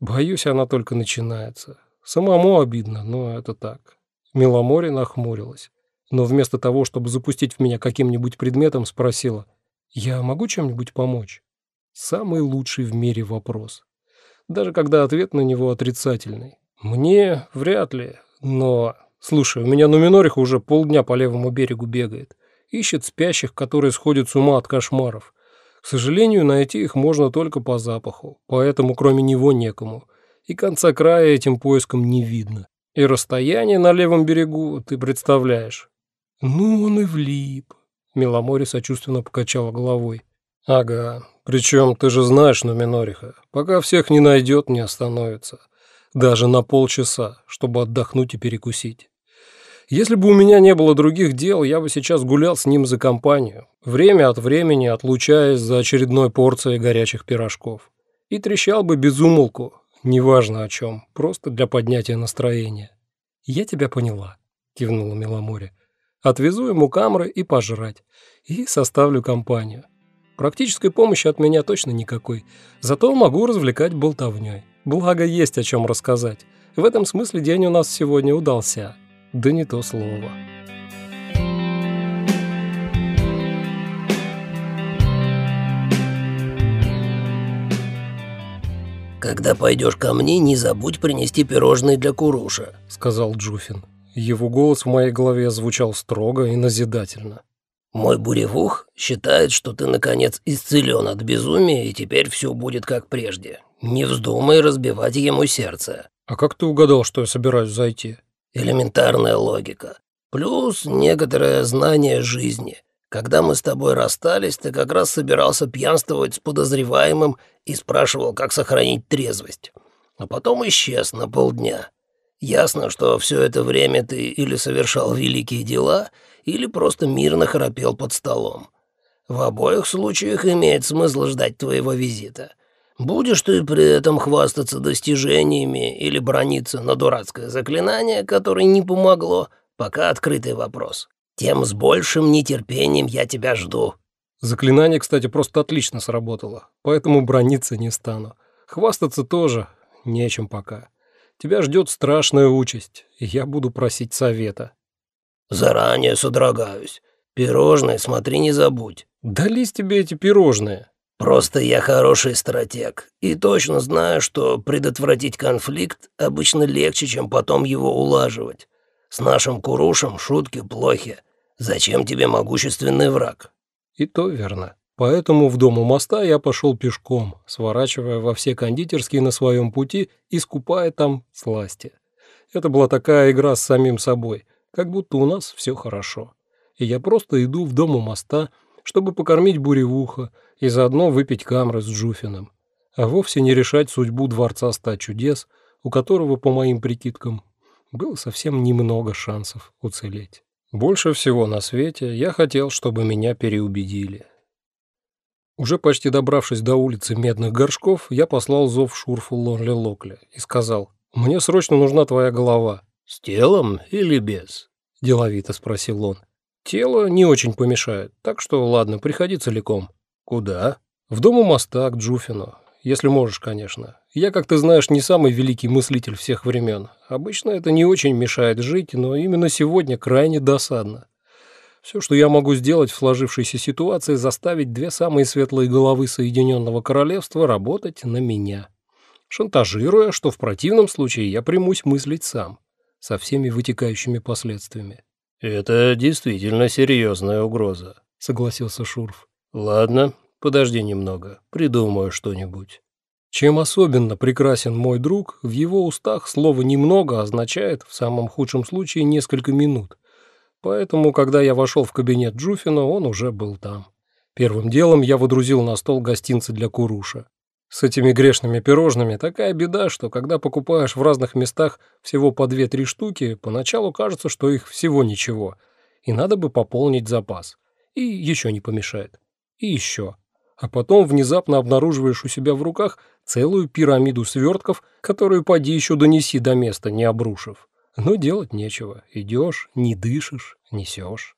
Боюсь, она только начинается. Самому обидно, но это так. Миломори нахмурилась, но вместо того, чтобы запустить в меня каким-нибудь предметом, спросила, «Я могу чем-нибудь помочь?» Самый лучший в мире вопрос. Даже когда ответ на него отрицательный. Мне вряд ли, но... Слушай, у меня Нуминориха уже полдня по левому берегу бегает. Ищет спящих, которые сходят с ума от кошмаров. К сожалению, найти их можно только по запаху, поэтому кроме него некому. И конца края этим поиском не видно. И расстояние на левом берегу ты представляешь. Ну, он и влип. Миломори сочувственно покачала головой. Ага, причем ты же знаешь Нуминориха. Пока всех не найдет, не остановится. Даже на полчаса, чтобы отдохнуть и перекусить. Если бы у меня не было других дел, я бы сейчас гулял с ним за компанию, время от времени отлучаясь за очередной порцией горячих пирожков. И трещал бы без умолку, неважно о чем, просто для поднятия настроения. «Я тебя поняла», — кивнула Миломоре. «Отвезу ему камры и пожрать, и составлю компанию. Практической помощи от меня точно никакой, зато могу развлекать болтовней. Благо есть о чем рассказать. В этом смысле день у нас сегодня удался». Да не то слово. «Когда пойдешь ко мне, не забудь принести пирожные для Куруша», — сказал Джуфин. Его голос в моей голове звучал строго и назидательно. «Мой буревух считает, что ты, наконец, исцелен от безумия, и теперь все будет как прежде. Не вздумай разбивать ему сердце». «А как ты угадал, что я собираюсь зайти?» Элементарная логика. Плюс некоторое знание жизни. Когда мы с тобой расстались, ты как раз собирался пьянствовать с подозреваемым и спрашивал, как сохранить трезвость. А потом исчез на полдня. Ясно, что все это время ты или совершал великие дела, или просто мирно храпел под столом. В обоих случаях имеет смысл ждать твоего визита. Будешь ты при этом хвастаться достижениями или брониться на дурацкое заклинание, которое не помогло, пока открытый вопрос. Тем с большим нетерпением я тебя жду». Заклинание, кстати, просто отлично сработало, поэтому брониться не стану. Хвастаться тоже нечем пока. Тебя ждет страшная участь, и я буду просить совета. Заранее содрогаюсь. Пирожные смотри, не забудь. Дались тебе эти пирожные. Просто я хороший стратег и точно знаю, что предотвратить конфликт обычно легче, чем потом его улаживать. С нашим Курушем шутки плохи. Зачем тебе могущественный враг?» И то верно. Поэтому в дом у моста я пошел пешком, сворачивая во все кондитерские на своем пути и скупая там сласти. Это была такая игра с самим собой, как будто у нас все хорошо. И я просто иду в дом у моста, чтобы покормить буревуха и заодно выпить камры с Джуфином, а вовсе не решать судьбу Дворца Ста Чудес, у которого, по моим прикидкам, было совсем немного шансов уцелеть. Больше всего на свете я хотел, чтобы меня переубедили. Уже почти добравшись до улицы Медных Горшков, я послал зов Шурфу Лонли Локли и сказал, «Мне срочно нужна твоя голова». «С телом или без?» – деловито спросил он. Тело не очень помешает, так что ладно, приходи целиком. Куда? В дом у моста, к Джуфину. Если можешь, конечно. Я, как ты знаешь, не самый великий мыслитель всех времен. Обычно это не очень мешает жить, но именно сегодня крайне досадно. Все, что я могу сделать в сложившейся ситуации, заставить две самые светлые головы Соединенного Королевства работать на меня. Шантажируя, что в противном случае я примусь мыслить сам, со всеми вытекающими последствиями. «Это действительно серьезная угроза», — согласился Шурф. «Ладно, подожди немного, придумаю что-нибудь». Чем особенно прекрасен мой друг, в его устах слово «немного» означает, в самом худшем случае, несколько минут. Поэтому, когда я вошел в кабинет Джуфина, он уже был там. Первым делом я водрузил на стол гостинцы для Куруша. С этими грешными пирожными такая беда, что когда покупаешь в разных местах всего по 2-3 штуки, поначалу кажется, что их всего ничего, и надо бы пополнить запас. И еще не помешает. И еще. А потом внезапно обнаруживаешь у себя в руках целую пирамиду свертков, которую поди еще донеси до места, не обрушив. Но делать нечего. Идешь, не дышишь, несешь.